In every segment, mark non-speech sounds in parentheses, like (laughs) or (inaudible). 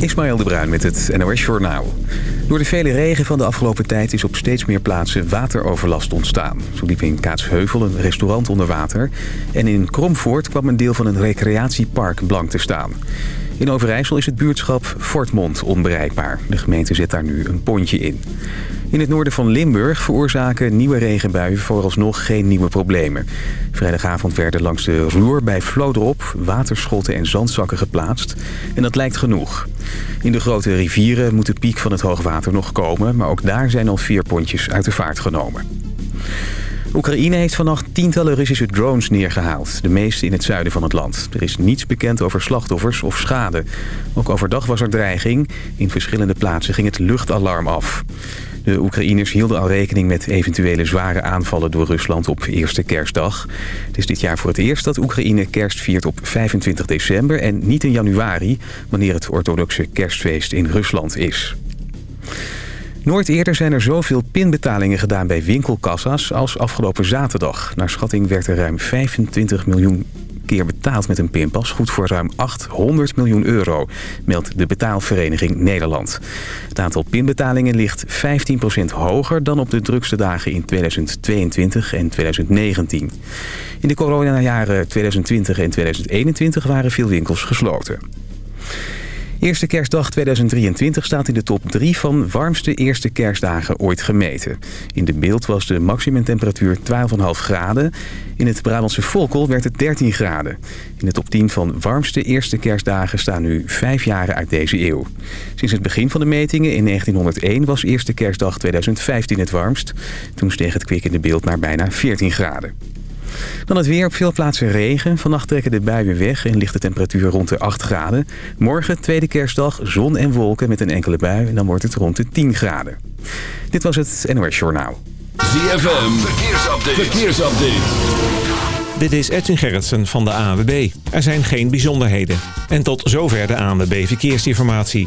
Ismaël de Bruin met het NOS Journaal. Door de vele regen van de afgelopen tijd is op steeds meer plaatsen wateroverlast ontstaan. Zo liep in Kaatsheuvel een restaurant onder water. En in Kromvoort kwam een deel van een recreatiepark blank te staan. In Overijssel is het buurtschap Fortmond onbereikbaar. De gemeente zet daar nu een pontje in. In het noorden van Limburg veroorzaken nieuwe regenbuien vooralsnog geen nieuwe problemen. Vrijdagavond werden langs de Roer bij Vlodrop waterschotten en zandzakken geplaatst. En dat lijkt genoeg. In de grote rivieren moet de piek van het hoogwater nog komen... maar ook daar zijn al vier pontjes uit de vaart genomen. Oekraïne heeft vannacht tientallen Russische drones neergehaald. De meeste in het zuiden van het land. Er is niets bekend over slachtoffers of schade. Ook overdag was er dreiging. In verschillende plaatsen ging het luchtalarm af. De Oekraïners hielden al rekening met eventuele zware aanvallen door Rusland op eerste kerstdag. Het is dit jaar voor het eerst dat Oekraïne kerst viert op 25 december en niet in januari, wanneer het orthodoxe kerstfeest in Rusland is. Nooit eerder zijn er zoveel pinbetalingen gedaan bij winkelkassa's als afgelopen zaterdag. Naar schatting werd er ruim 25 miljoen keer betaald met een pinpas. Goed voor ruim 800 miljoen euro, meldt de betaalvereniging Nederland. Het aantal pinbetalingen ligt 15% hoger dan op de drukste dagen in 2022 en 2019. In de coronajaren 2020 en 2021 waren veel winkels gesloten. Eerste kerstdag 2023 staat in de top 3 van warmste eerste kerstdagen ooit gemeten. In de beeld was de maximumtemperatuur 12,5 graden. In het Brabantse Volkel werd het 13 graden. In de top 10 van warmste eerste kerstdagen staan nu 5 jaren uit deze eeuw. Sinds het begin van de metingen in 1901 was eerste kerstdag 2015 het warmst. Toen steeg het kwik in de beeld naar bijna 14 graden. Dan het weer op veel plaatsen regen. Vannacht trekken de buien weg en ligt de temperatuur rond de 8 graden. Morgen, tweede kerstdag, zon en wolken met een enkele bui. En dan wordt het rond de 10 graden. Dit was het NOS Journaal. ZFM, verkeersupdate. verkeersupdate. Dit is Edwin Gerritsen van de ANWB. Er zijn geen bijzonderheden. En tot zover de ANWB Verkeersinformatie.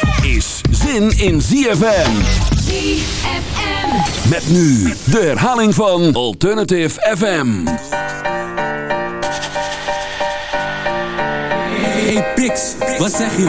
zin in ZFM. ZFM. Met nu de herhaling van Alternative FM. Hey Pix, wat zeg je?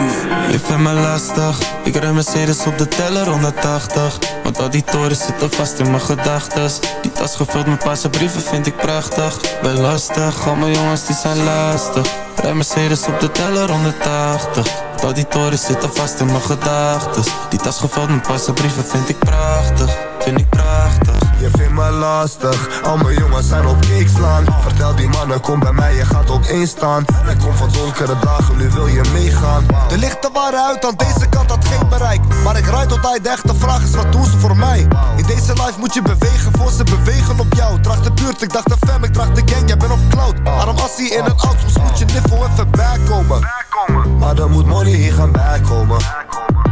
Je vindt me lastig Ik rij Mercedes op de teller 180 Want al die torens zitten vast in mijn gedachtes Die tas gevuld met paarse brieven vind ik prachtig Ben lastig, al mijn jongens die zijn lastig Rij Mercedes op de teller 180 Want al die torens zitten vast in mijn gedachtes. Die tas gevuld met paarse brieven vind ik prachtig Vind ik prachtig. Je vindt me lastig, al mijn jongens zijn op kick slaan. Vertel die mannen, kom bij mij, je gaat op één staan. Ik kom van donkere dagen, nu wil je meegaan. De lichten waren uit, aan deze kant had geen bereik. Maar ik rijd altijd, de echte vraag is, wat doen ze voor mij? In deze life moet je bewegen, voor ze bewegen op jou. Draag de buurt, ik dacht de fam, ik draag de gang, jij bent op cloud In een soms moet je niffel even bijkomen Maar dan moet money hier gaan bijkomen.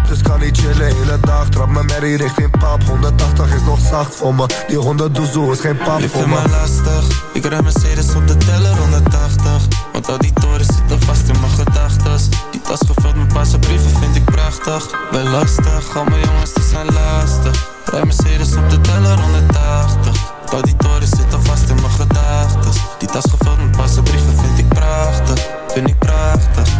Dus kan niet chillen hele dag Trap mijn merrie richting pap. 180 is nog zacht voor me. Die 100 doezoe is geen pap voor me. me lastig. Ik rij Mercedes op de teller 180 Want al die torens zitten vast in mijn gedachtes. Die tas gevuld met paarse brieven vind ik prachtig. Ben lastig, al mijn jongens die zijn lastig. Rij Mercedes op de teller 180 Al die torens zitten vast Die tas gevuld met paarse brieven vind ik prachtig Vind ik prachtig.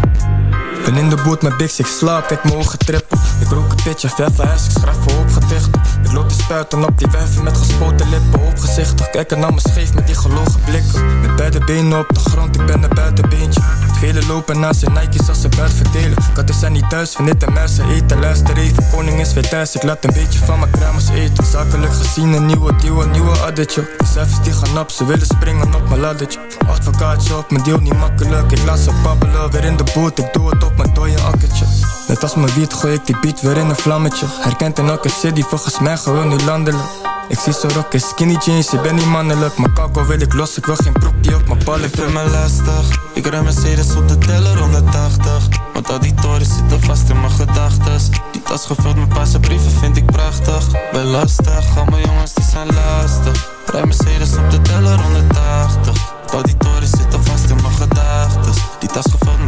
Ben in de boot met Big Six slaap, kijk mijn ogen trippen. Ik rook een pitje, verven huis, ik schrijf voor opgedicht Ik loop te spuiten op die wijven met gespoten lippen Opgezichtig, kijken naar me scheef met die gelogen blikken. Met beide benen op de grond, ik ben een buitenbeentje Velen lopen naar zijn Nike's als ze buit verdelen. Katten zijn niet thuis, van dit en mensen eten Luister even, koning is weer thuis, ik laat een beetje van mijn kruimers eten. Zakelijk gezien een nieuwe deal, een nieuwe addertje. De cijfers die gaan op, ze willen springen op mijn laddertje. Advocaatje op mijn deal, niet makkelijk. Ik laat ze babbelen, weer in de boot, ik doe het op mijn dode akkertje. Net als mijn wiet gooi ik die beat weer in een vlammetje. Herkent in elke city, volgens mij gewoon nu landelijk Ik zie zo rokken, skinny jeans, je bent niet mannelijk. Mijn kakko wil ik los, ik wil geen broekje op mijn ballen. Ik vind me lastig, ik rij Mercedes op de teller 180 Want al die torens zitten vast in mijn gedachtes. Die tas gevuld met paarse brieven vind ik prachtig. Wel lastig, al mijn jongens die zijn lastig. Rij Mercedes op de teller 180 al die torens zitten vast in mijn gedachtes. Die tas gevuld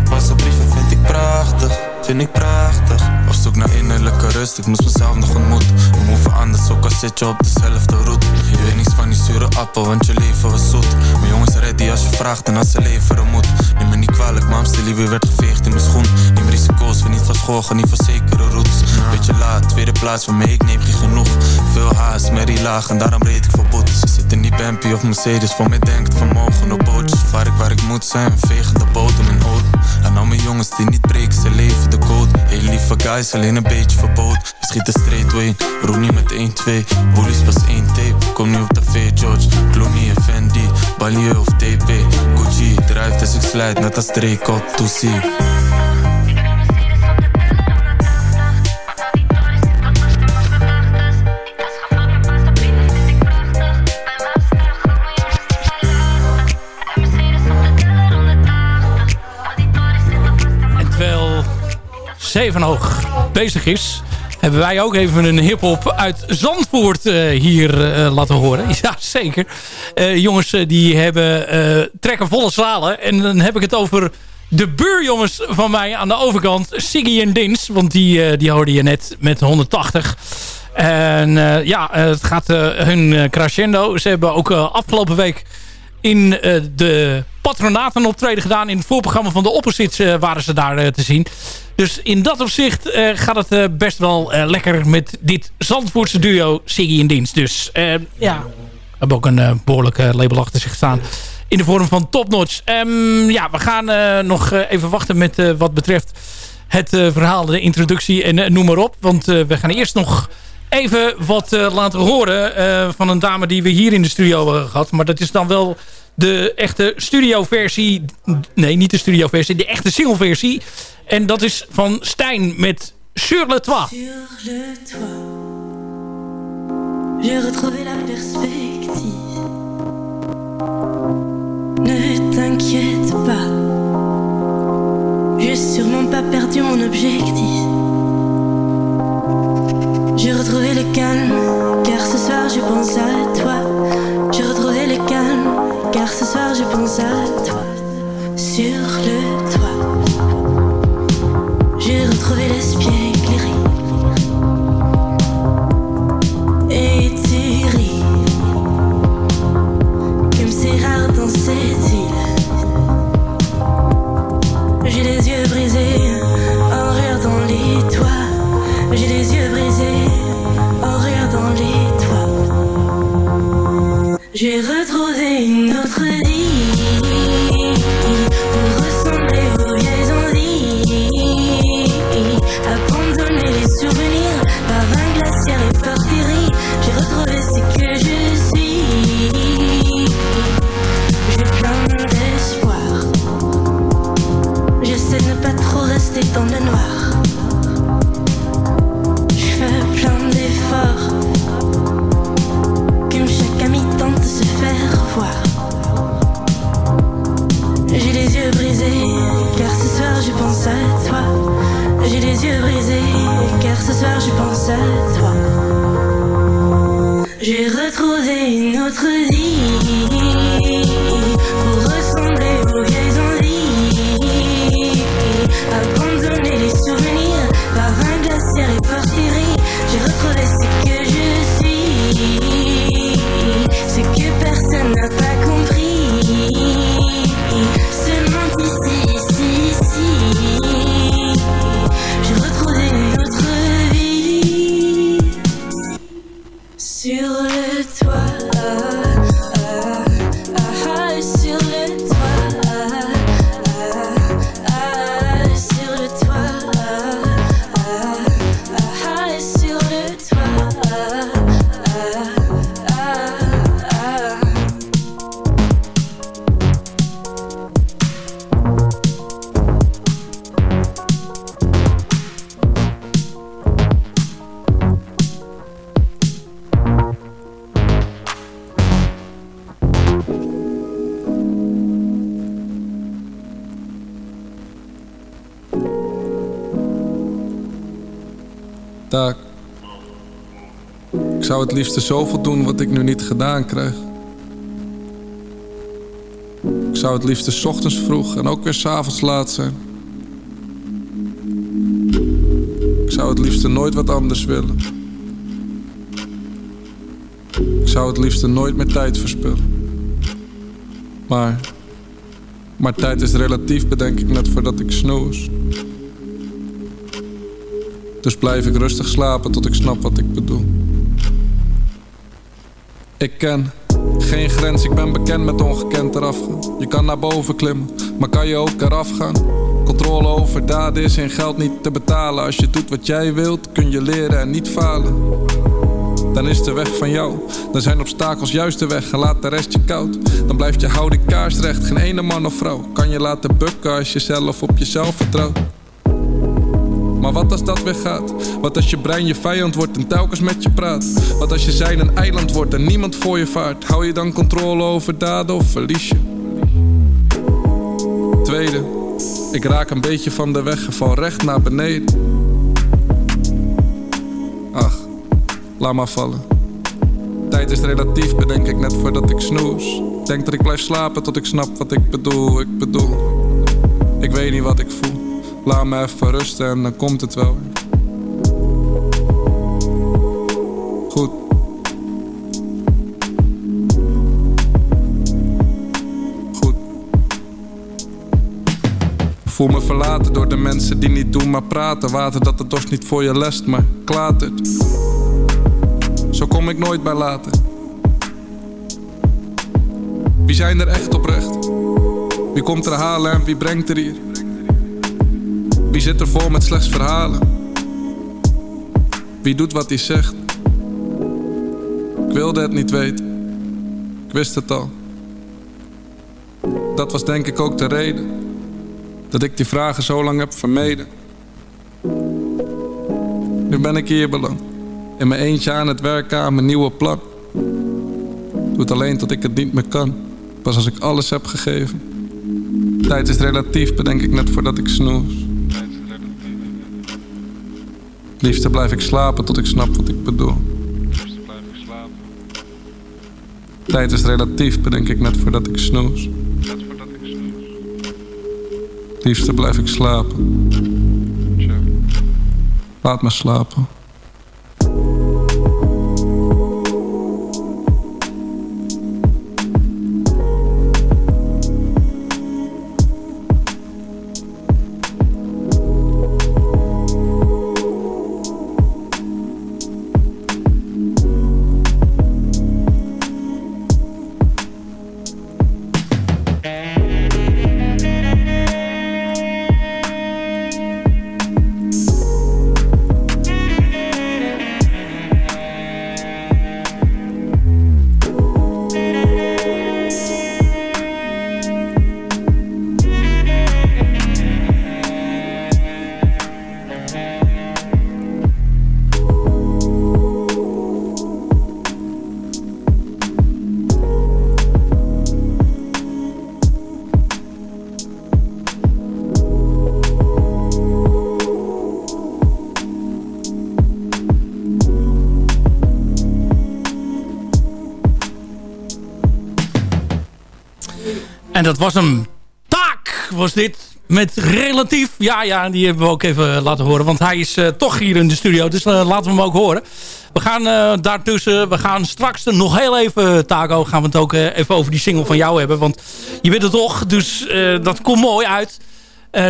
Vind ik prachtig. Op zoek naar innerlijke rust, ik moest mezelf nog ontmoeten. We moeven anders, ook al zit je op dezelfde route. Je weet niets van die zure appel, want je leven was zoet. Mijn jongens ready als je vraagt en als ze leveren moet. Neem me niet kwalijk, maar liever werd geveegd in mijn schoen. Neem risico's, we niet van school, niet van zekere routes. Beetje laat, tweede plaats van mij, ik neem geen genoeg. Veel haast, merrie laag en daarom reed ik voor boetes. Zit in die Bampy of Mercedes, voor mij denkt vermogen op bootjes. Vaar ik waar ik moet zijn, vegen de bodem in oud Al mijn jongens die niet breken, ze leven de code. Heel lieve guys, alleen een beetje verbood We schieten straight way, roep niet met 1-2 Bullies pas 1 tape, kom nu op tv George. Clooney en Fendi, Balieu of TP Gucci, drijft als ik slijt, net als Drake op Toesie Zevenhoog bezig is... hebben wij ook even een hiphop uit Zandvoort uh, hier uh, laten horen. (laughs) Ja, zeker. Uh, jongens die hebben, trekken volle zalen. En dan heb ik het over de buurjongens van mij aan de overkant. Siggy en Dins, want die, die hoorde je net met 180. En ja, het gaat hun crescendo. Ze hebben ook afgelopen week in de patronaten optreden gedaan. In het voorprogramma van de Opposites waren ze daar te zien. Dus in dat opzicht uh, gaat het uh, best wel uh, lekker met dit Zandvoortse duo Siggy in dienst. Dus ja, hebben ook een behoorlijk label achter zich staan. In de vorm van topnotch. Um, ja, we gaan nog even wachten met wat betreft het verhaal, de introductie en noem maar op. Want we gaan eerst nog even wat laten horen van een dame die we hier in de studio hebben gehad. Maar dat is dan wel de echte studioversie. Nee, niet de studioversie, de echte singleversie. En dat is van Stijn met Sur le toit. Sur le toit J'ai retrouvé la perspective Ne t'inquiète pas J'ai sûrement pas perdu mon objectif het liefst zoveel doen wat ik nu niet gedaan krijg. Ik zou het liefst s ochtends vroeg en ook weer s'avonds laat zijn. Ik zou het liefst nooit wat anders willen. Ik zou het liefst nooit meer tijd verspillen. Maar, maar tijd is relatief, bedenk ik net voordat ik snoes. Dus blijf ik rustig slapen tot ik snap wat ik bedoel. Ik ken geen grens, ik ben bekend met ongekend eraf gaan. Je kan naar boven klimmen, maar kan je ook eraf gaan? Controle over daden is in geld niet te betalen. Als je doet wat jij wilt, kun je leren en niet falen. Dan is de weg van jou. Dan zijn obstakels juist de weg en laat de rest je koud. Dan blijft je houding kaarsrecht, geen ene man of vrouw. Kan je laten bukken als je zelf op jezelf vertrouwt. Maar wat als dat weer gaat? Wat als je brein je vijand wordt en telkens met je praat? Wat als je zijn een eiland wordt en niemand voor je vaart? Hou je dan controle over daden of verlies je? Tweede, ik raak een beetje van de weg en val recht naar beneden. Ach, laat maar vallen. Tijd is relatief, bedenk ik net voordat ik snoes. Denk dat ik blijf slapen tot ik snap wat ik bedoel, ik bedoel. Ik weet niet wat ik voel. Laat me even rusten en dan komt het wel. Goed. Goed. Voel me verlaten door de mensen die niet doen maar praten. Water dat het dorst niet voor je lest, maar klatert. Zo kom ik nooit bij later. Wie zijn er echt oprecht? Wie komt er halen en wie brengt er hier? Wie zit er vol met slechts verhalen? Wie doet wat hij zegt? Ik wilde het niet weten. Ik wist het al. Dat was denk ik ook de reden dat ik die vragen zo lang heb vermeden. Nu ben ik hier beland. In mijn eentje aan het werken aan mijn nieuwe plan. Het alleen tot ik het niet meer kan. Pas als ik alles heb gegeven. Tijd is relatief, bedenk ik net voordat ik snoes. Liefste blijf ik slapen tot ik snap wat ik bedoel. Tijd is relatief, bedenk ik net voordat ik snoes. Liefste blijf ik slapen. Laat me slapen. En dat was een taak, was dit. Met relatief. Ja, ja, die hebben we ook even laten horen. Want hij is uh, toch hier in de studio. Dus uh, laten we hem ook horen. We gaan daartussen. We gaan straks nog heel even, Taco. Gaan we het ook even over die single van jou hebben. Want je bent er toch. Dus dat komt mooi uit.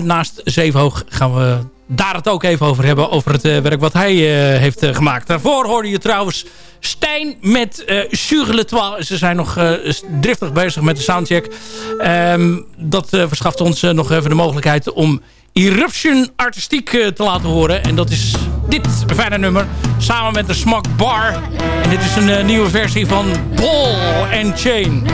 naast Zevenhoog gaan we daar het ook even over hebben. Over het werk wat hij heeft gemaakt. Daarvoor hoorde je trouwens Stijn met uh, le Toit. Ze zijn nog driftig bezig met de soundcheck. Um, dat verschaft ons nog even de mogelijkheid om Eruption artistiek te laten horen. En dat is dit fijne nummer. Samen met de Smack Bar. En dit is een nieuwe versie van Ball and Chain.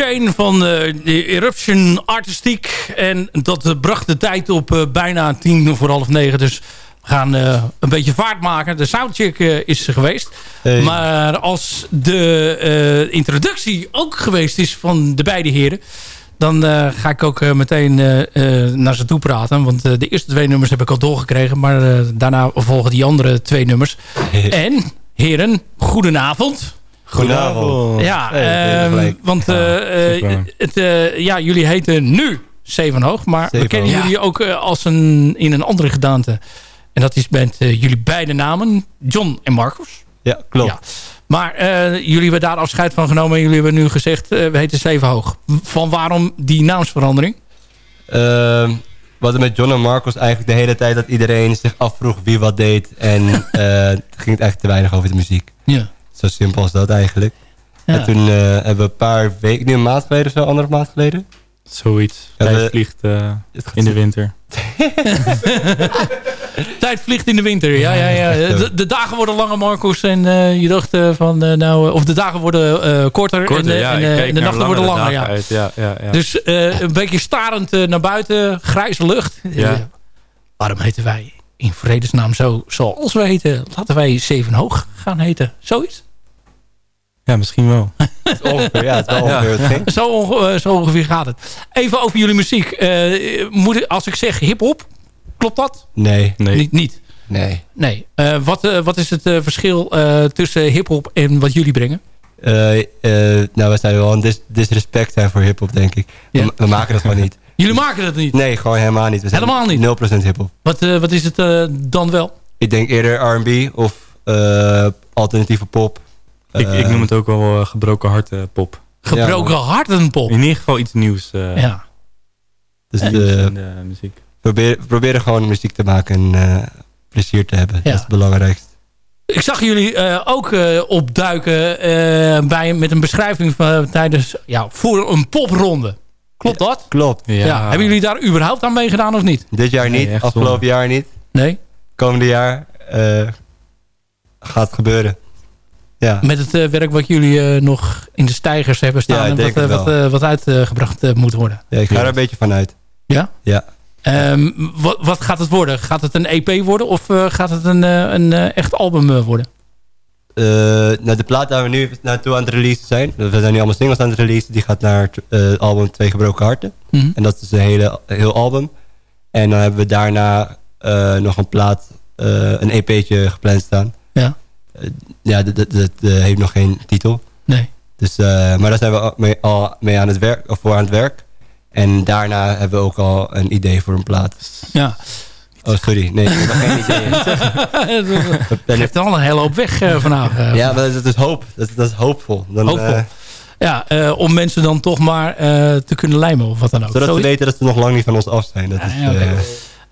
Chain van uh, de Eruption Artistiek. En dat bracht de tijd op uh, bijna tien voor half negen. Dus we gaan uh, een beetje vaart maken. De soundcheck is geweest. Hey. Maar als de introductie ook geweest is van de beide heren... dan ga ik ook meteen naar ze toe praten. Want de eerste twee nummers heb ik al doorgekregen. Maar daarna volgen die andere twee nummers. en heren, goedenavond. Goedenavond. Ja, uh, want uh, het, uh, ja, jullie heten nu Zevenhoog, maar we kennen jullie ook als een, in een andere gedaante. En dat is met jullie beide namen, John en Marcus. Ja, klopt. Ja. Maar jullie hebben daar afscheid van genomen en jullie hebben nu gezegd, we heten Zevenhoog. Van waarom die naamsverandering? Ehm, we hadden met John en Marcus eigenlijk de hele tijd dat iedereen zich afvroeg wie wat deed. En (laughs) ging het eigenlijk te weinig over de muziek. Ja. Zo simpel als dat eigenlijk. Ja. En toen uh, hebben we een paar weken, nu een maand geleden of zo, anderhalf maand geleden. Zoiets. Tijd we, vliegt uh, in de winter. (laughs) Tijd vliegt in de winter, ja. ja, ja. De, de dagen worden langer, Marcos. En uh, je dacht van, nou... Of de dagen worden korter, korter, en, ja, en, en de nachten worden langer. Ja. Uit, ja, ja, ja. Dus een beetje starend naar buiten, grijze lucht. Ja. waarom heten wij in vredesnaam zo zoals we heten? Laten wij Zeven Hoog gaan heten. Zoiets? Ja, misschien wel. (laughs) ongeveer, ja, het wel ongeveer zo, onge zo, ongeveer gaat het. Even over jullie muziek. Uh, moet, als ik zeg hip-hop, klopt dat? Nee. nee. Niet? niet. Nee. nee. Uh, wat, uh, wat is het verschil tussen hip-hop en wat jullie brengen? nou, we zijn wel een dis disrespect zijn voor hip-hop, denk ik. Ja. We, we, maken dat gewoon niet. (laughs) Jullie maken dat niet? Nee, gewoon helemaal niet. We zijn helemaal niet? 0% hip-hop. Wat, wat is het dan wel? Ik denk eerder R&B of alternatieve pop. Ik, ik, noem het ook wel uh, gebroken harten pop. Gebroken ja, harten pop? In ieder geval iets nieuws. Uh, ja. Dus de, de, muziek. Probeer, proberen gewoon muziek te maken en uh, plezier te hebben. Ja. Dat is het belangrijkste. Ik zag jullie ook opduiken bij, met een beschrijving van, tijdens, ja, voor een popronde. Klopt dat? Klopt. Ja. Hebben jullie daar überhaupt aan meegedaan of niet? Dit jaar niet, nee, afgelopen jaar niet. Nee? Komende jaar gaat gebeuren. Ja. Met het uh, werk wat jullie uh, nog in de stijgers hebben staan. En wat, uh, wat, wat uitgebracht moet worden. Ja, ik ga er een beetje van uit. Ja? Ja. Um, wat, wat, gaat het worden? Gaat het een EP worden of gaat het een, een echt album worden? nou, de plaat waar we nu naartoe aan het releasen zijn. We zijn nu allemaal singles aan het releasen. Die gaat naar het album Twee Gebroken Harten. Mm -hmm. En dat is een hele, heel album. En dan hebben we daarna nog een plaat, een EP'tje gepland staan. Ja ja, dat, dat, dat heeft nog geen titel. Nee. Dus, uh, maar daar zijn we mee, al mee aan het werk, of voor aan het werk. En daarna hebben we ook al een idee voor een plaat. Ja. Oh, sorry. Nee, ik heb geen idee. (laughs) Je hebt al een hele hoop weg uh. Uh, ja, maar dat is hoop. Dat, dat is hoopvol. Dan, hoopvol. ja, om mensen dan toch maar te kunnen lijmen of wat dan ook. Zodat Zo... ze weten dat ze nog lang niet van ons af zijn. Dat is, ja, okay.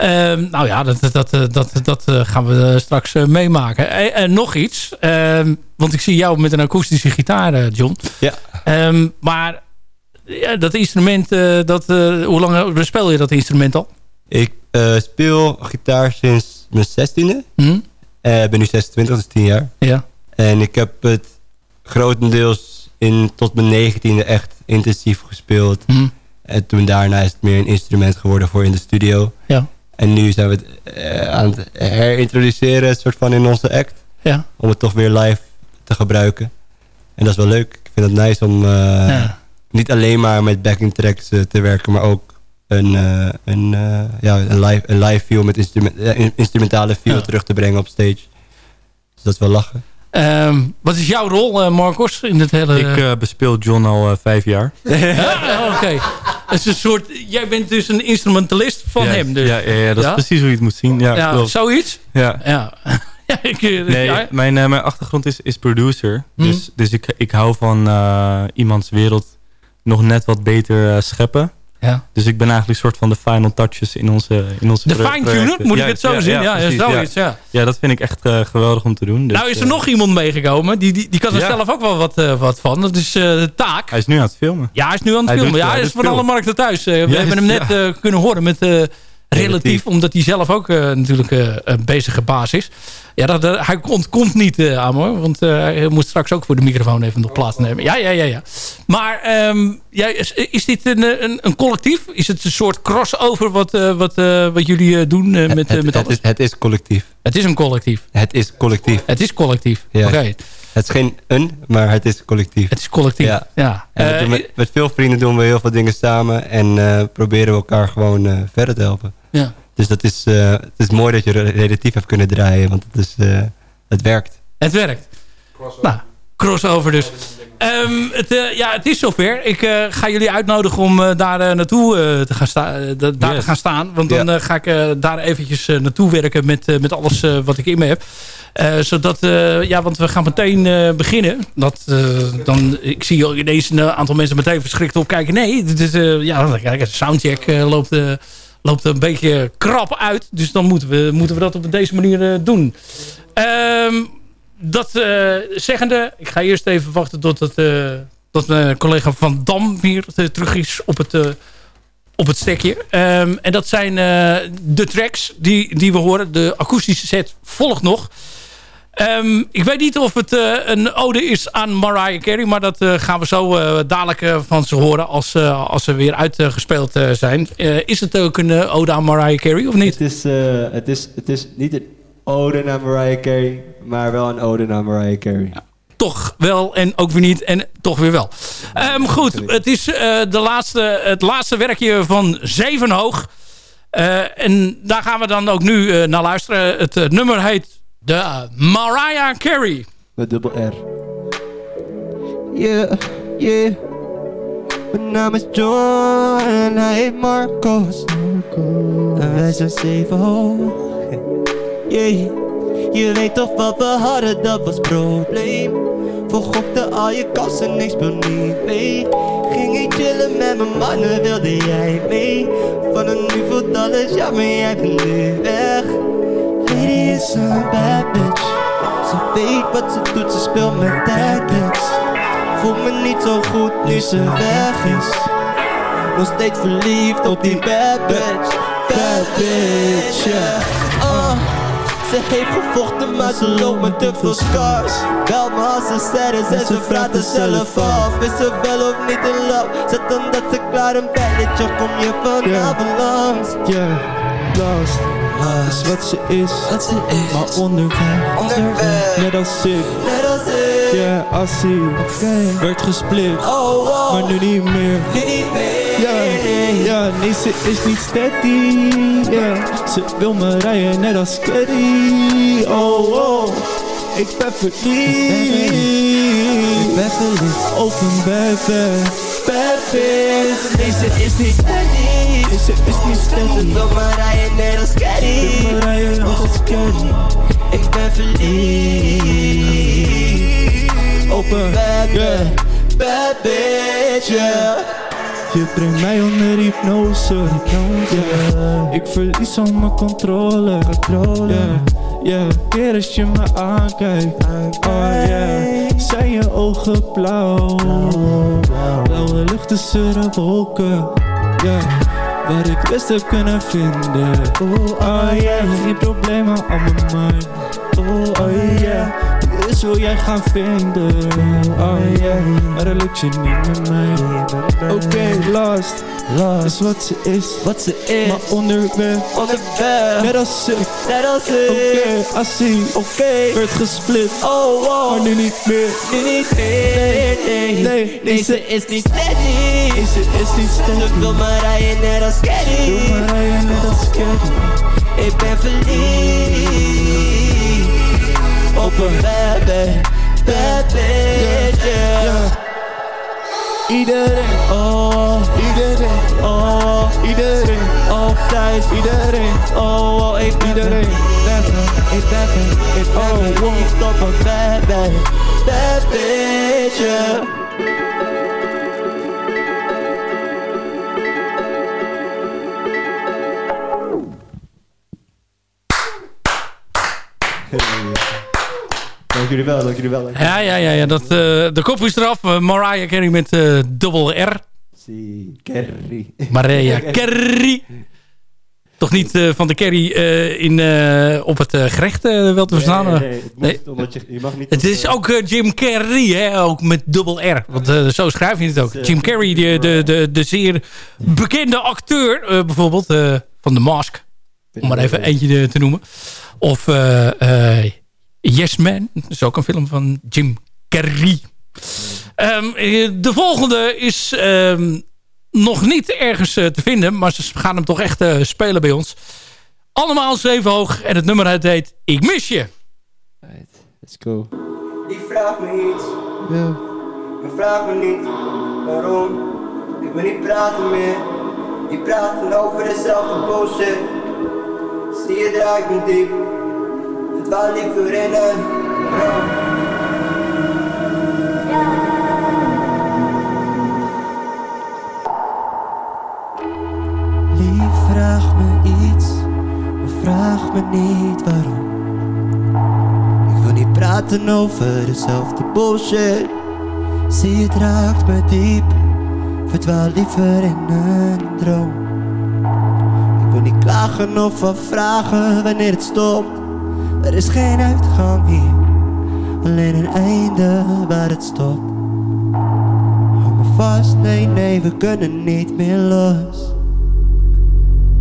Uh, nou ja, dat, dat, dat, dat, gaan we straks uh, meemaken. En, en, nog iets. Uh, want ik zie jou met een akoestische gitaar, John. Ja. Ehm, maar ja, dat instrument, dat, hoe lang speel je dat instrument al? Ik speel gitaar sinds mijn zestiende. Mm. ben nu 26, dus 10 jaar. Ja. En ik heb het grotendeels in, tot mijn negentiende echt intensief gespeeld. Mm. En toen daarna is het meer een instrument geworden voor in de studio. Ja. En nu zijn we het uh, aan het herintroduceren, soort van in onze act. Ja. Om het toch weer live te gebruiken. En dat is wel leuk. Ik vind het nice om uh, ja. niet alleen maar met backing tracks uh, te werken, maar ook een, een, ja, een, live, een live feel met instrument, instrumentale feel ja. terug te brengen op stage. Dus dat is wel lachen. Um, wat is jouw rol, uh, Marcos, in dit hele... Ik uh, bespeel John al uh, vijf jaar. ja, Oké. Okay. Is een soort... Jij bent dus een instrumentalist van hem. Dus. Ja, ja, ja, dat is precies hoe je het moet zien. Ja, ja zoiets? Ja. ja. (laughs) ik, nee, mijn, mijn achtergrond is, is producer. Mhm. Dus, dus ik, ik hou van iemands wereld nog net wat beter scheppen. Ja. Dus ik ben eigenlijk een soort van de final touches in onze in onze De fine-tuner, moet ik het zo ja, zien? Ja, ja, precies, zoiets, ja. ja. dat vind ik echt uh, geweldig om te doen. Dus, nou is er uh, nog iemand meegekomen, die, die, die kan er zelf ook wel wat, uh, wat van. Dat is de taak. Hij is nu aan het filmen. Ja, hij is nu aan het hij filmen. Doet, ja, hij is van alle markten thuis. we hebben hem net kunnen horen met relatief, omdat hij zelf ook eh, natuurlijk eh, een bezige baas is. Ja, dat, eh, hij ontkomt niet uh, aan hoor. Want hij moet straks ook voor de microfoon even nog plaats nemen. Ja, ja, ja. ja. Maar ehm, ja, is, is, dit een, een, een, collectief? Is het een soort crossover wat, wat, wat jullie doen met, het, met alles? Het is, het is collectief. Het is een collectief? Het is collectief. Het is collectief, ja. oké. Het is geen een, maar het is collectief. Het is collectief, ja. ja. met, met, veel vrienden doen we heel veel dingen samen. En uh, proberen we elkaar gewoon uh, verder te helpen. Ja. Dus dat is, uh, het is mooi dat je relatief hebt kunnen draaien. Want het, is, het werkt. Het werkt. Crossover. Nou, crossover dus. Um, het, uh, ja, het is zover. Ik uh, ga jullie uitnodigen om uh, daar naartoe te, gaan sta daar yes. te gaan staan. Want dan ga ik daar eventjes naartoe werken met, met alles wat ik in me heb. zodat, ja, want we gaan meteen beginnen. Dat, dan, ik zie ineens een aantal mensen meteen verschrikt opkijken. Nee, dit is, ja, kijk, de soundcheck loopt, loopt een beetje krap uit. Dus dan moeten we, moeten we dat op deze manier doen. Um, dat uh, zeggende, ik ga eerst even wachten tot, het, tot mijn collega Van Dam uh, terug is op het, op het stekje. Um, en dat zijn de tracks die, die we horen. De akoestische set volgt nog. Um, ik weet niet of het een ode is aan Mariah Carey. Maar dat gaan we zo dadelijk van ze horen als, als ze weer uitgespeeld zijn. is het ook een ode aan Mariah Carey of niet? Het is, het is, het is niet een ode naar Mariah Carey, maar wel een ode naar Mariah Carey. Ja, toch wel en ook weer niet en toch weer wel. Um, goed, het is uh, de laatste, het laatste werkje van Zevenhoog. Uh, en daar gaan we dan ook nu uh, naar luisteren. Het nummer heet de Mariah Carey. Met dubbel R. Yeah, yeah. Mijn naam is John en hij heet Marcos. Marcos. En wij zijn Zevenhoog. Yeah. Je weet toch wat we hadden, dat was probleem Vergokte al je kassen, niks speel niet mee Ging ik chillen met mijn mannen, wilde jij mee Van een nu voelt alles, ja maar jij bent nu weg Lady is een bad bitch. Ze weet wat ze doet, ze speelt met tactics Voel me niet zo goed nu ze weg is. Nog steeds verliefd op die bad bitch. Bad bitch, yeah. Uh. Ze heeft gevochten, maar ze loopt met te veel scars. Bel me als ze sad is en ze vraagt er zelf af. Is ze wel of niet in love? Zet dan dat ze klaar een belletje, kom je vanavond langs. Yeah, lost is wat ze is, wat ze is. maar onderweg, onderweg, net als ik, net als ik, yeah, okay. werd gesplit, oh, wow. maar nu niet meer, nu niet meer. Ja, ja, nee, ze is niet steady, yeah. Ze wil me rijden net als Caddy, oh, oh. Ik ben verliefd, ik ben verliefd. Op een baby, baby. Nee, ze is niet steady, ze is niet. Ze wil rijden net als Caddy, wil me rijden als Caddy. Ik ben verliefd op een baby, bad bitch, yeah. Je brengt mij onder hypnose, yeah. Ik verlies al mijn controle, controle. Yeah. Yeah. Keer als je me aankijkt, oh yeah. Zijn je ogen blauw, blauwe lucht tussen de wolken, yeah. Waar ik rust heb kunnen vinden, oh yeah. Geen problemen aan mijn. Mind, oh, oh yeah wil jij gaan vinden? Oh yeah, maar dat lukt je niet met mij. Oké, okay, lost Lost is wat ze is, wat ze is. Maar onderweg, onderweg. Net als ik, net als ik. Oké, okay, I see, oké. Okay. Werd gesplit, oh wow. Maar nu niet meer, nu niet meer. Nee, nee, nee, nee ze is niet steady. nee, Ze is niet steady. Ze wil maar rijden net als Caddy Ze wil maar rijden net als Caddy Ik ben verliefd op een bad, bad, bad bitch, yeah. yeah. Iedereen, oh, iedereen, oh, iedereen, altijd, iedereen, oh, oh ik iedereen, ben ik ben ik ben oh, niet op een bad, bad, bad bitch, yeah. Dank jullie wel, dank jullie wel. Ja, ja, ja, ja dat, uh, de kop is eraf. Uh, Mariah Carey met uh, dubbel R. Si, Carey. Mariah Carey. Toch niet van de Kerry in, op het gerecht wel te verstaan? Nee, nee, nee. Het, je, je, mag niet het is ook Jim Carrey, hè? ook met dubbel R. Want zo schrijf je het ook. Jim Carrey, de, de, de, de zeer bekende acteur bijvoorbeeld van The Mask. Om maar even eentje te noemen. Of Yes Man. Dat is ook een film van Jim Carrey. Um, de volgende is um, nog niet ergens uh, te vinden. Maar ze gaan hem toch echt uh, spelen bij ons. Allemaal zeven hoog. En het nummer heet Ik mis je. Right, let's go. Ik vraag me iets. Ja. Maar vraag me niet waarom. Ik wil niet praten meer. Die praten over dezelfde bullshit. Zie je draait me diep. In een droom. vraag me iets, maar vraag me niet waarom. Ik wil niet praten over dezelfde bullshit. Zie, het raakt me diep, verdwaal liever in een droom. Ik wil niet klagen of afvragen wanneer het stopt. Er is geen uitgang hier, alleen een einde waar het stopt. Hou me vast, nee, nee, we kunnen niet meer los.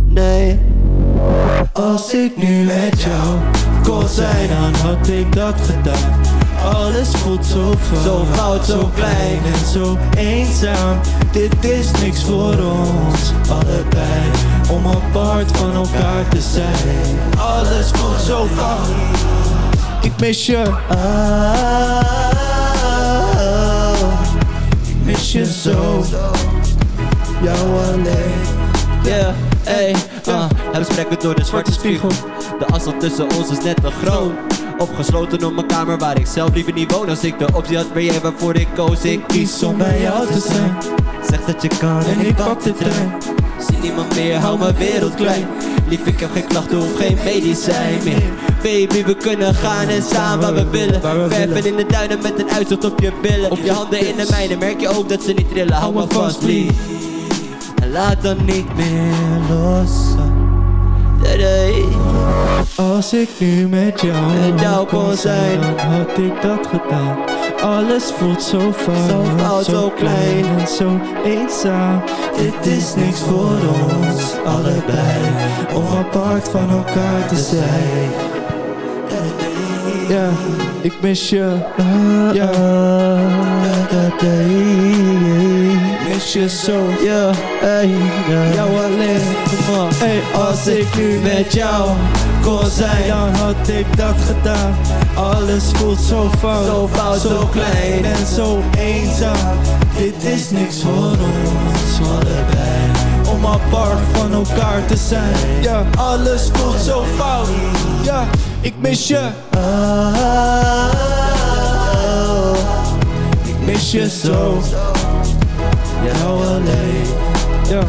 Nee. Als ik nu met jou kon zijn dan had ik dat gedaan. Alles voelt zo fout, zo fout, zo klein en zo eenzaam. Dit is niks voor ons, allebei Om apart van elkaar te zijn. Alles voelt zo fout. Ik mis je. Ah, Ik mis je zo. Jou alleen. Yeah Ey, uh, hebben gesprekken door de zwarte spiegel. De afstand tussen ons is net te groot. Opgesloten op mijn kamer waar ik zelf liever niet woon. Als ik de optie had ben jij waarvoor ik koos. Ik kies om bij jou te zijn. Zeg dat je kan en ik pak de trein Zie niemand meer, hou mijn wereld klein. Lief ik heb geen klachten of geen medicijn meer. Baby we kunnen gaan en samen waar we willen Werpen in de duinen met een uitzicht op je billen. Op je handen in de mijne merk je ook dat ze niet trillen. Hou me vast please laat dan niet meer los. Als ik nu met jou, met jou kon zijn, dan had ik dat gedaan. Alles voelt zo fout, zo, fout, zo klein en zo eenzaam. Dit is niks voor ons, allebei, om apart van elkaar te zijn. Ja, ik mis je. Ja mis je zo, ja, hey, yeah. jou alleen, kom op. Hey, als ik nu met jou kon zijn, dan had ik dat gedaan. Alles voelt zo fout, zo, fout, zo, zo klein en zo eenzaam. Dit is niks voor ons, allebei. Om apart van elkaar te zijn, ja, alles voelt zo fout, ja, ik mis je. Ik mis je zo jou alleen. Ja.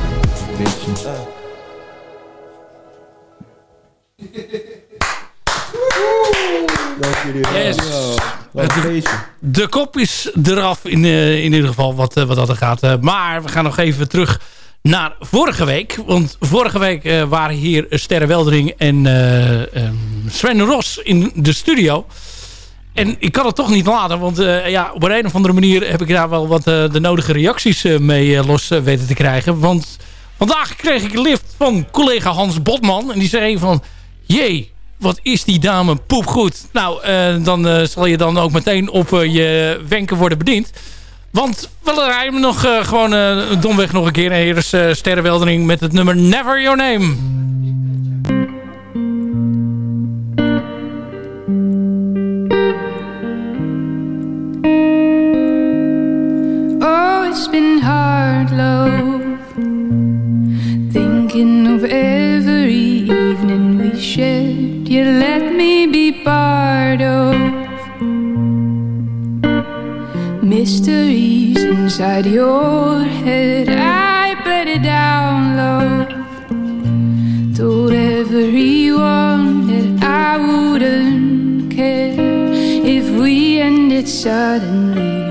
Beetje. Yes. De, de, kop is eraf in, uh, in ieder geval wat, uh, wat dat er gaat. Uh, maar we gaan nog even terug naar vorige week. Want vorige week waren hier Sterre Weldering en um, Sven Ros in de studio. En ik kan het toch niet laten, want ja, op een of andere manier heb ik daar wel wat de nodige reacties mee los weten te krijgen. Want vandaag kreeg ik een lift van collega Hans Botman. En die zei van, jee, wat is die dame poepgoed. Nou, dan zal je dan ook meteen op je wenken worden bediend. Want we rijden nog gewoon domweg nog een keer. En hier is Sterrenweldering met het nummer Never Your Name. it's been hard, love. Thinking of every evening we shared, you let me be part of. Mysteries inside your head, I played it down, love. Told everyone that I wouldn't care if we ended suddenly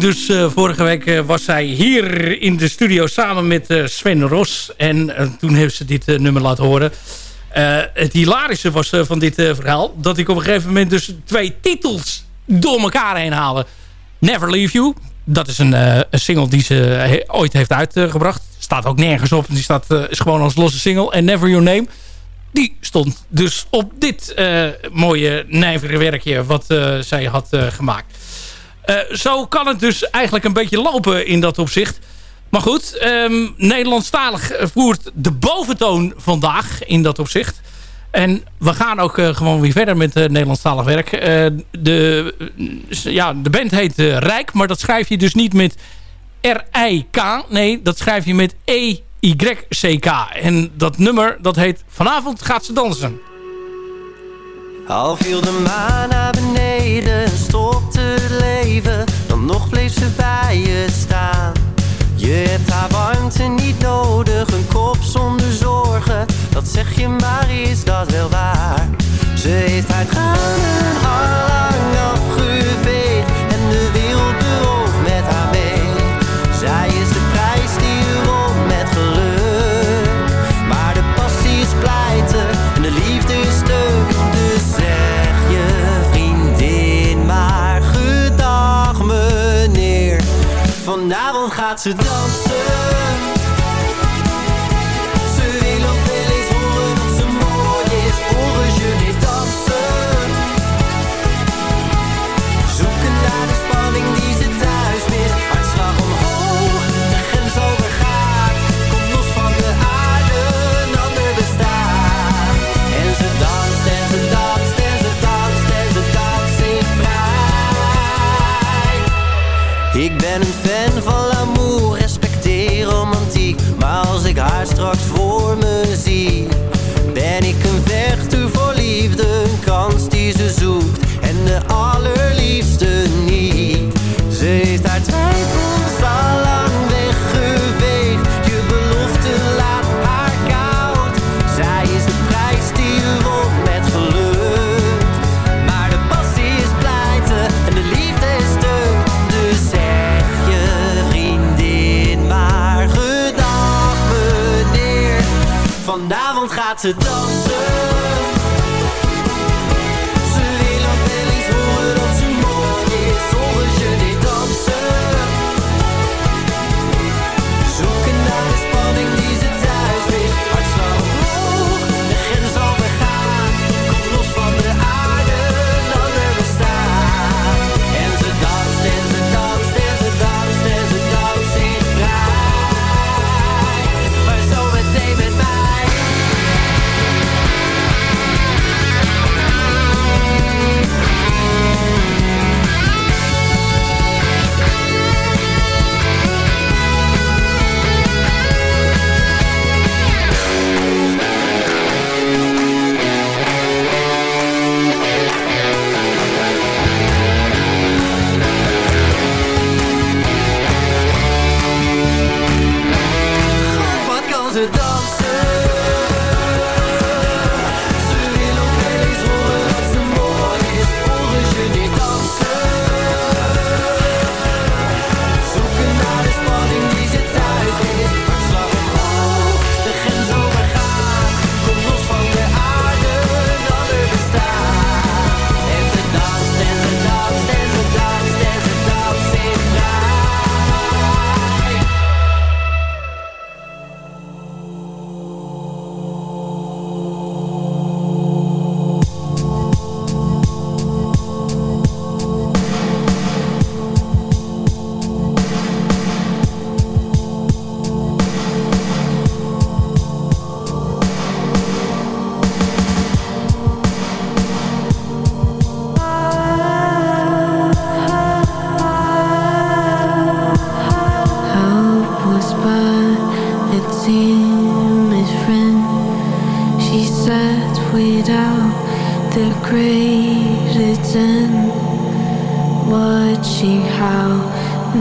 Dus. Uh, vorige week uh, was zij hier in de studio samen met uh, Sven Ros. En toen heeft ze dit nummer laten horen. het hilarische was van dit verhaal... dat ik op een gegeven moment dus twee titels door elkaar heen halen. Never Leave You. Dat is een, single die ze ooit heeft uitgebracht. Staat ook nergens op. Die staat, is gewoon als losse single. En Never Your Name die stond dus op dit mooie nijvere werkje wat zij had gemaakt. Zo kan het dus eigenlijk een beetje lopen in dat opzicht. Maar goed, um, Nederlandstalig voert de boventoon vandaag in dat opzicht. En we gaan ook gewoon weer verder met Nederlandstalig werk. de, ja, de band heet Rijk, maar dat schrijf je dus niet met R-I-K. Nee, dat schrijf je met E YCK. En dat nummer, dat heet Vanavond gaat ze dansen. Al viel de maan naar beneden en stopte het leven, dan nog bleef ze bij je staan. Je hebt haar warmte niet nodig, een kop zonder zorgen, dat zeg je maar is dat wel waar. Ze heeft haar tranen al lang afgeveegd Vanavond gaat ze dansen. Vanavond gaat ze dansen.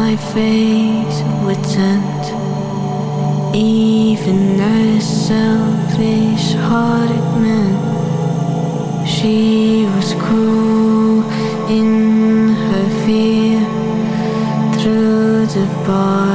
My face would tend. Even as selfish-hearted man, she was cruel in her fear. through the bars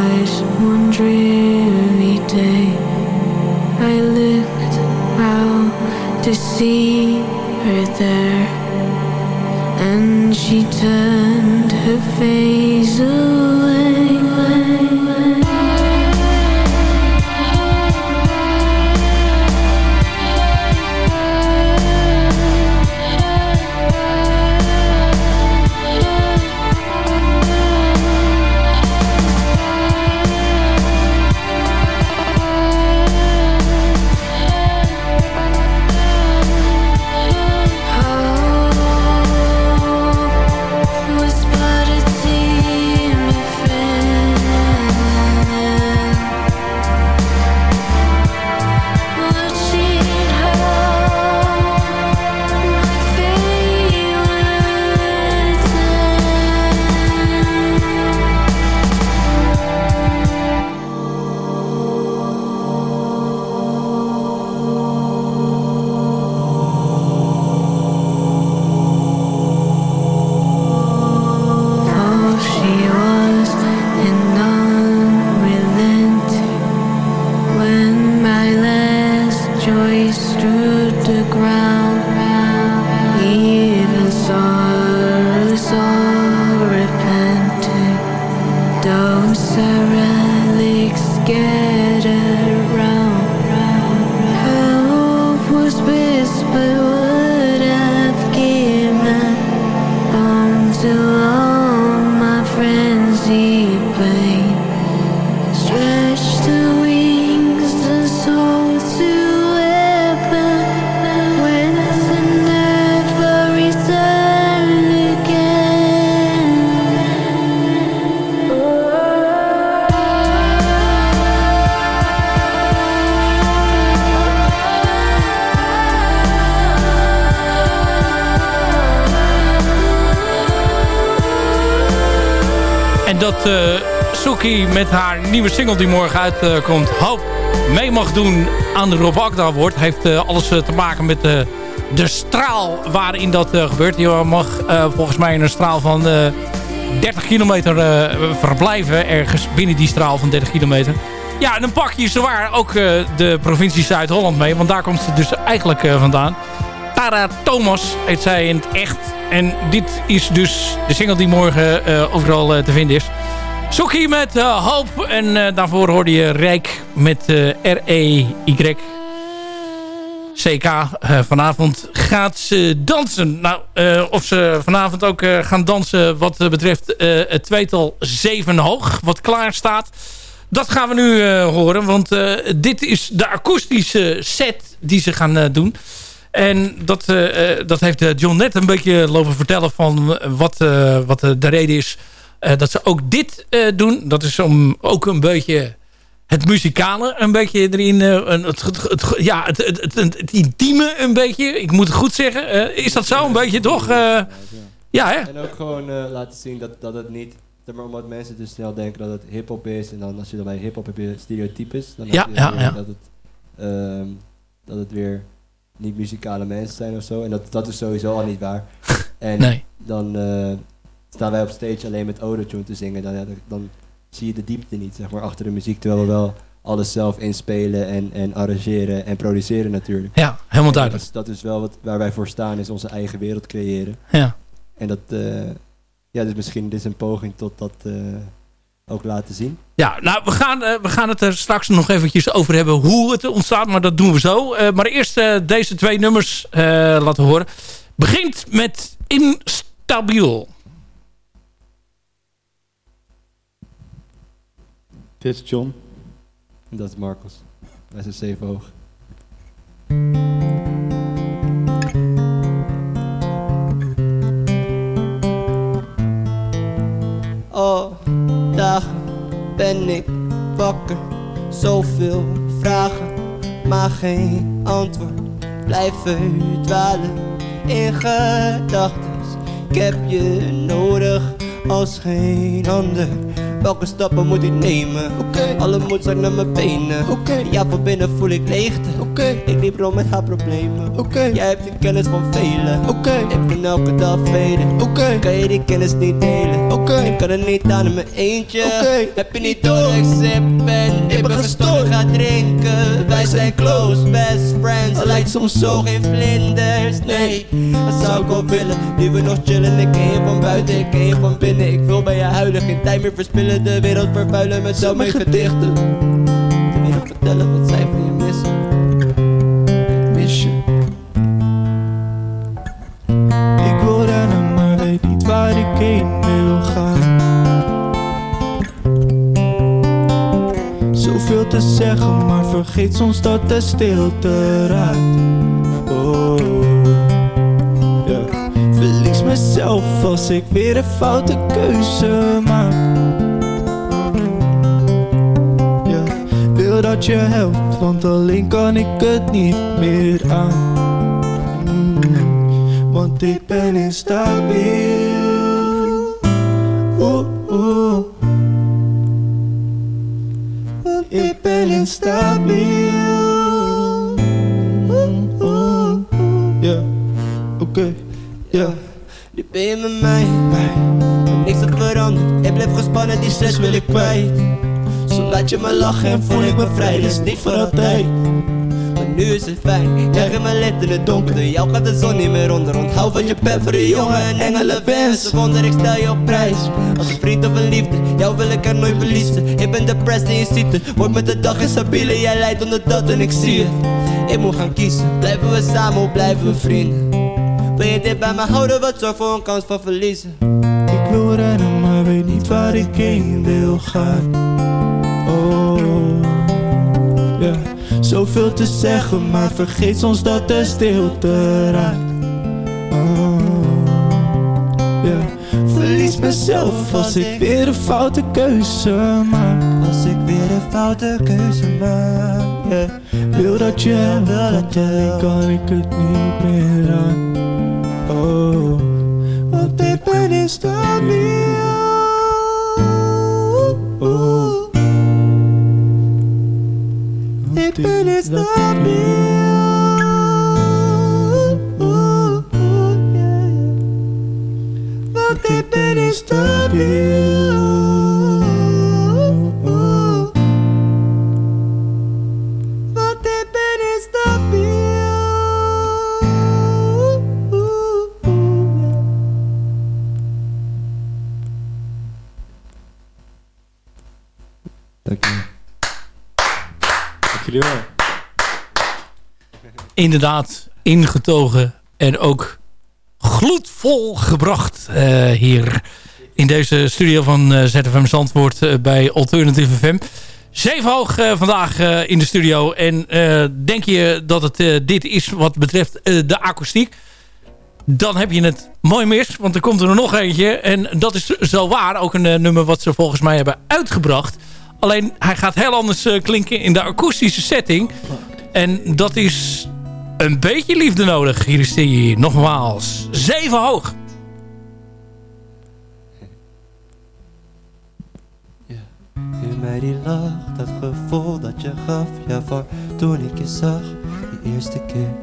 met haar nieuwe single die morgen uitkomt... hoop mee mag doen aan de Rob wordt... heeft eh, alles eh, te maken met de de straal waarin dat eh, gebeurt. Je mag eh, volgens mij in een straal van 30 kilometer eh, verblijven. Ergens binnen die straal van 30 kilometer. Ja, en dan pak je zwaar ook eh, de provincie Zuid-Holland mee. Want daar komt ze dus eigenlijk eh, vandaan. Tara Thomas heet zij in het echt. En dit is dus de single die morgen eh, overal eh, te vinden is. Soekie met eh, Hoop. En eh, daarvoor hoorde je Rijk met eh, R-E-Y. CK. Vanavond gaat ze dansen. Nou, of ze vanavond ook gaan dansen wat betreft het tweetal 7 hoog. Wat klaar staat. Dat gaan we nu horen. Want dit is de akoestische set die ze gaan doen. En dat, dat heeft John net een beetje lopen vertellen van wat, wat de reden is dat ze ook dit eh, doen. Dat is om ook een beetje het muzikale een beetje erin. eh, het, het, het- ja, het, het, intieme een beetje. Ik moet het goed zeggen. Eh, is dat zo een beetje toch? Eh, ja, hè? En ook gewoon eh, laten zien dat, dat het niet... maar, omdat mensen dus snel denken dat het hip-hop is. En dan als je dan bij hip-hop heb je stereotypes. Dan Ja, heb je ja, ja. Dat, het, ehm, dat het weer niet muzikale mensen zijn of zo. En dat, dat is sowieso al niet waar. (laughs) En Nee. dan eh, staan wij op stage alleen met autotune te zingen. Dan, ja, dan, zie je de diepte niet, zeg maar, achter de muziek. Terwijl we wel alles zelf inspelen en, en arrangeren en produceren natuurlijk. Ja, helemaal duidelijk. Dat is, dat is wel wat, waar wij voor staan, is onze eigen wereld creëren. Ja. En dat, eh, ja, dus misschien dit is een poging tot dat eh, ook laten zien. Ja, nou, we gaan, eh, we gaan het er straks nog eventjes over hebben hoe het ontstaat. Maar dat doen we zo. Maar eerst deze twee nummers laten horen. Begint met Instabiel. Dit is John. En dat is Marcos. Wij zijn zeven hoog. Al dagen ben ik wakker, zoveel vragen, maar geen antwoord. Blijf verdwalen in gedachten. Ik heb je nodig als geen ander. Welke stappen moet ik nemen? Oké. Alle moed zakt naar mijn benen. Oké. Ja, van binnen voel ik leegte. Oké. Ik liep rond met haar problemen. Oké. Jij hebt de kennis van velen. Oké. Ik ben elke dag velen. Oké. Kan je die kennis niet delen? Oké. Ik kan er niet aan in mijn eentje. Oké. Heb je niet door ik sip ben? Ik ben gestoord. Ga drinken. Wij zijn close best friends. Het lijkt soms zo geen vlinders. Nee, dat zou ik wel willen. Die we nog chillen. Ik ken je van buiten, ik ken je van binnen. Ik wil bij je huilen. Geen tijd meer verspillen. De wereld vervuilen met zo mijn gedichten. De wereld vertellen wat zij van je missen. Ik mis je. Ik wil rennen, maar weet niet waar ik heen wil gaan. Zoveel te zeggen, maar vergeet soms dat de stilte raakt. Oh, ja. Verlies mezelf als ik weer een foute keuze maak. Dat je helpt, want alleen kan ik het niet meer aan. Want ik ben instabiel. Oeh, oeh. Want ik ben instabiel. Oeh, oeh. Ja, oké, ja. Nu ben je met mij. Niks dat verandert. Ik blijf gespannen, die stress wil ik kwijt. Zo laat je me lachen en voel ik me vrij. Is niet voor altijd. Maar nu is het fijn. Jij geeft me licht in het donker. Door jou gaat de zon niet meer onder. Onthoud wat je bent voor de jongen en engelen wens. Wonder ik stel je op prijs. Als een vriend of een liefde. Jou wil ik er nooit verliezen. Ik ben depressed en je ziet. Word met de dag instabieler. Jij lijdt onder dat en ik zie het. Ik moet gaan kiezen. Blijven we samen of blijven we vrienden? Wil je dit bij me houden? Wat zorgt voor een kans van verliezen? Ik wil rennen, maar weet niet waar ik heen wil gaan. Zoveel te zeggen, maar vergeet soms dat de stilte raakt. Oh. Verlies mezelf als ik weer een foute keuze maak. Als ik weer een foute keuze maak. yeah. Wil dat je helpt, want alleen kan ik het niet meer aan. Oh, want ik ben instabiel. Oh, Oh, Want ik ben instabiel. Want Inderdaad, ingetogen en ook gloedvol gebracht eh, hier in deze studio van eh, ZFM Zandvoort eh, bij Alternative FM. Zeven hoog vandaag in de studio. En denk je dat het dit is wat betreft de akoestiek? Dan heb je het mooi mis, want er komt er nog eentje. En dat is zo waar. Ook een nummer wat ze volgens mij hebben uitgebracht. Alleen hij gaat heel anders klinken in de akoestische setting. En dat is een beetje liefde nodig. Hier is hij nogmaals. Zeven hoog. Geef mij die lach, dat gevoel dat je gaf Ja, voor toen ik je zag, die eerste keer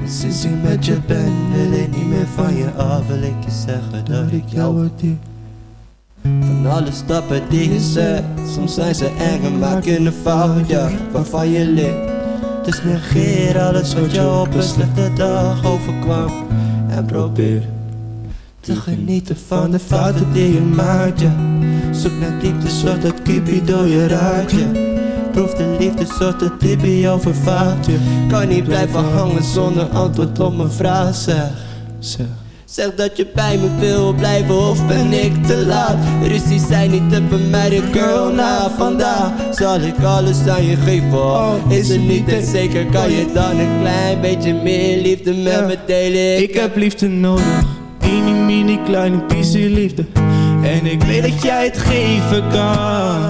En Sinds ik met je ben, wil ik niet meer van je af Wil ik je zeggen dat ik jou waardeer Van alle stappen die je zet Soms zijn ze eng en maken een fout, ja Waarvan je leert Dus negeer alles wat je op een slechte dag overkwam. En probeer te genieten van de fouten die je maakt, ja. Zoek naar diepte zodat Cupido je raakt, Proef de liefde zodat jou vervaagt, ja. Kan niet blijven hangen zonder antwoord op mijn vraag, Zeg Zeg dat je bij me wil blijven of ben ik te laat? Ruzies zijn niet te vermijden girl Na vandaag. Zal ik alles aan je geven? Oh, Is er niet en zeker kan je dan een klein beetje meer liefde met me delen? Ik heb liefde nodig, mini mini kleine pissie liefde. En ik weet dat jij het geven kan.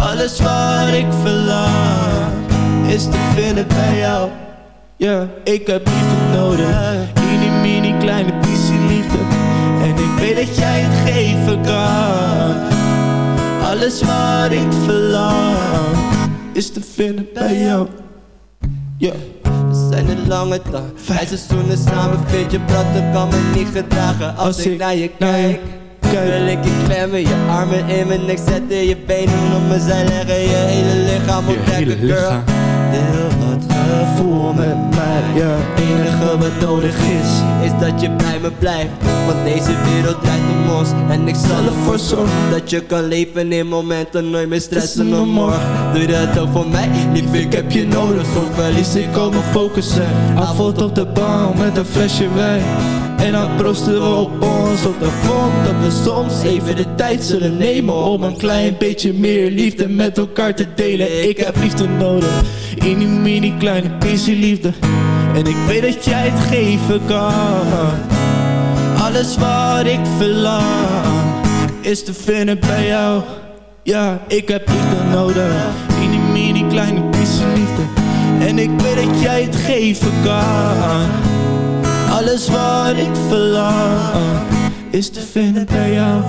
Alles wat ik verlang Is te vinden bij jou. Ja, ik heb liefde nodig kleine pissie liefde. En ik weet dat jij het geven kan. Alles waar ik verlang is te vinden bij jou. We zijn een lange dag, vijf. Seizoenen samen, vind je praten kan me niet gedragen. Als, ik, naar je kijk, wil ik je klemmen, je armen in mijn nek zetten, je benen op me zijn leggen, je hele lichaam optrekken, girl. Deel wat gevoel met mij, ja, het enige wat nodig is, is dat je bij me blijft. Want deze wereld draait om ons, en ik zal ervoor zorgen Dat je kan leven in momenten, nooit meer stressen om morgen. Doe dat ook voor mij, lief ik heb je nodig, soms verlies ik al mijn focus en Avond op de bank met een flesje wijn En dan proosten we op ons op de front Dat we soms even de tijd zullen nemen Om een klein beetje meer liefde met elkaar te delen. Ik heb liefde nodig In die mini kleine pissie liefde. En ik weet dat jij het geven kan. Alles wat ik verlang Is te vinden bij jou. Ja, ik heb liefde nodig In die mini kleine pissie liefde. En ik weet dat jij het geven kan alles wat ik verlang is te vinden bij jou.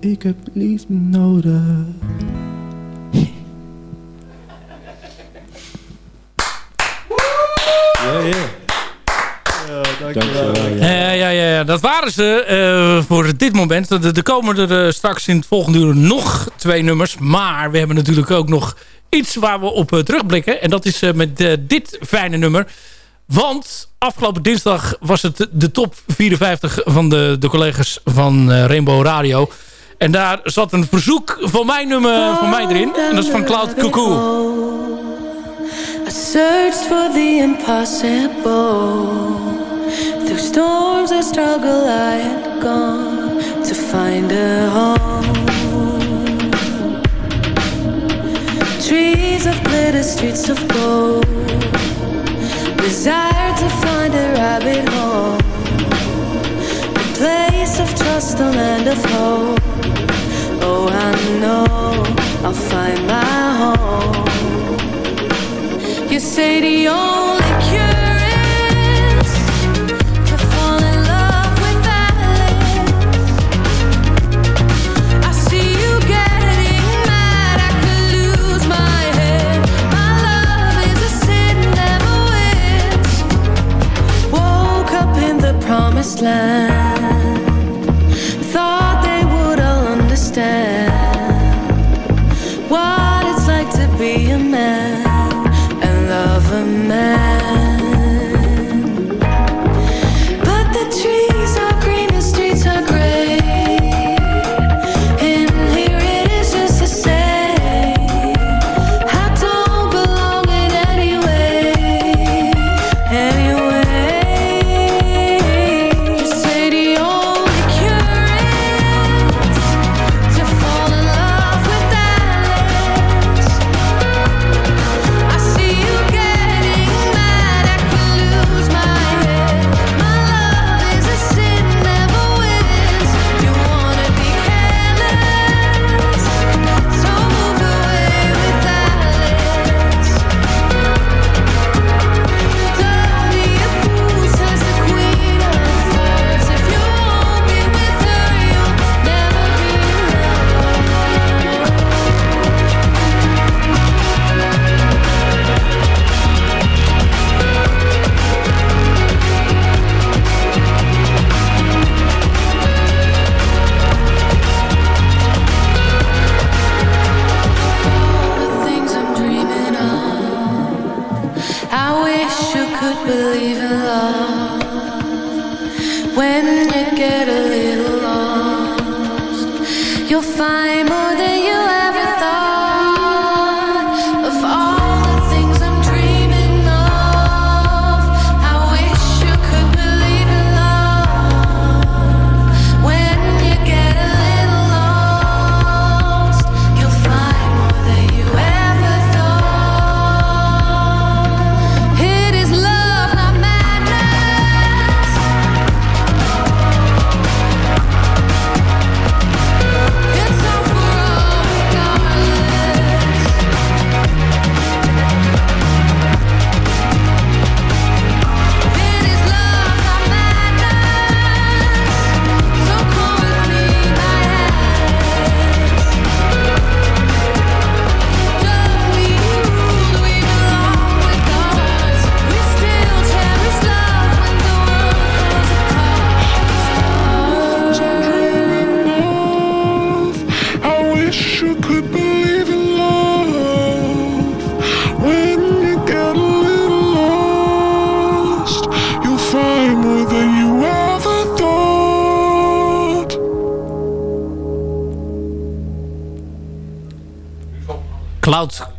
Ik heb liefde nodig. Ja, ja. dankjewel. Ja, ja, ja, ja, dat waren ze eh, voor dit moment. Er er komen er eh, straks in het volgende uur nog twee nummers. Maar we hebben natuurlijk ook nog iets waar we op eh, terugblikken. En dat is eh, met eh, dit fijne nummer. Want afgelopen dinsdag was het de top 54 van de, de collega's van Rainbow Radio. En daar zat een verzoek van mijn nummer van mij erin. En dat is van Cloud Cuckoo. I searched for the impossible. Through storms and struggle, I had gone to find a home. Glitter, streets of gold. Desire to find a rabbit hole. A place of trust, a land of hope. Oh, I know I'll find my home. You say the only promised land.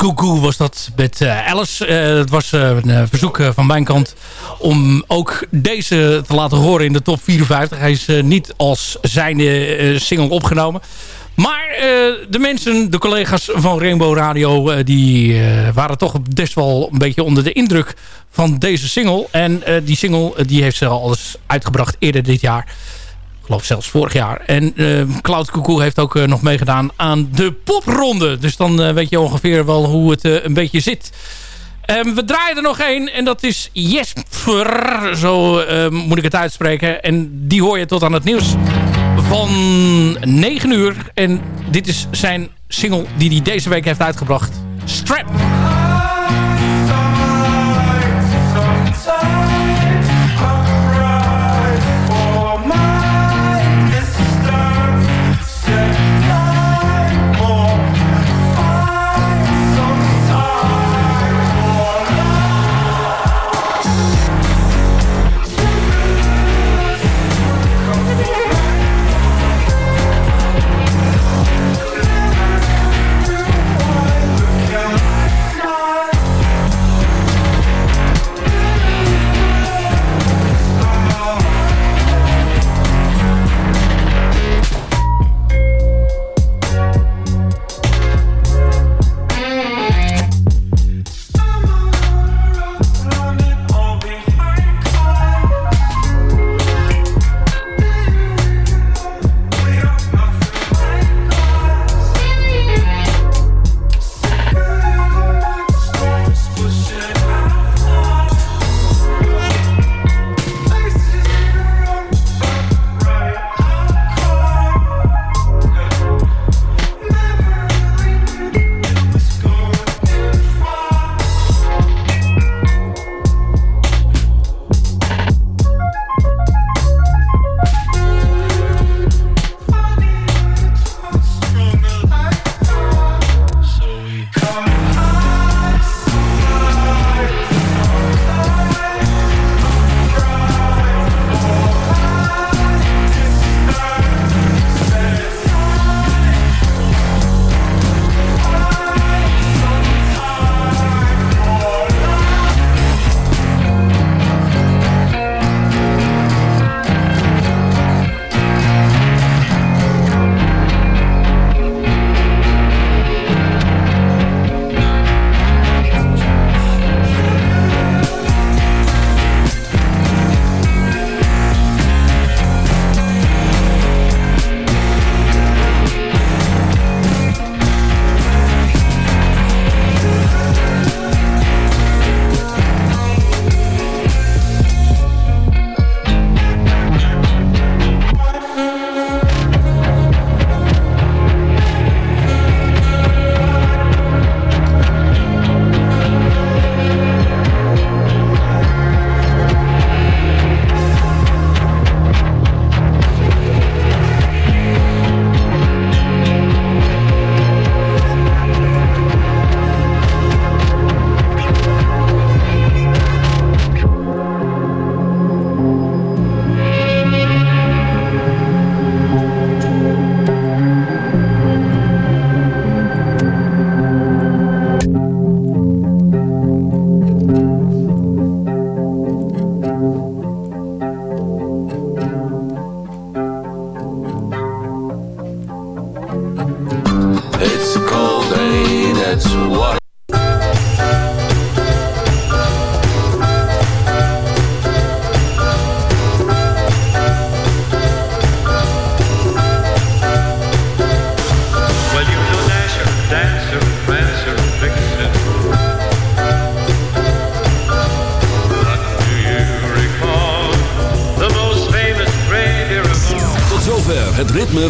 Cuckoo was dat met Alice. het was een verzoek van mijn kant om ook deze te laten horen in de top 54. Hij is niet als zijnde single opgenomen. Maar de mensen, de collega's van Rainbow Radio... die waren toch best wel een beetje onder de indruk van deze single. En die single die heeft ze al eens uitgebracht eerder dit jaar geloof zelfs vorig jaar. En uh, Cloud Cuckoo heeft ook uh, nog meegedaan aan de popronde. Dus dan uh, weet je ongeveer wel hoe het een beetje zit. Um, we draaien er nog één. En dat is Jesper. Zo moet ik het uitspreken. En die hoor je tot aan het nieuws van 9 uur. En dit is zijn single die hij deze week heeft uitgebracht. Strap.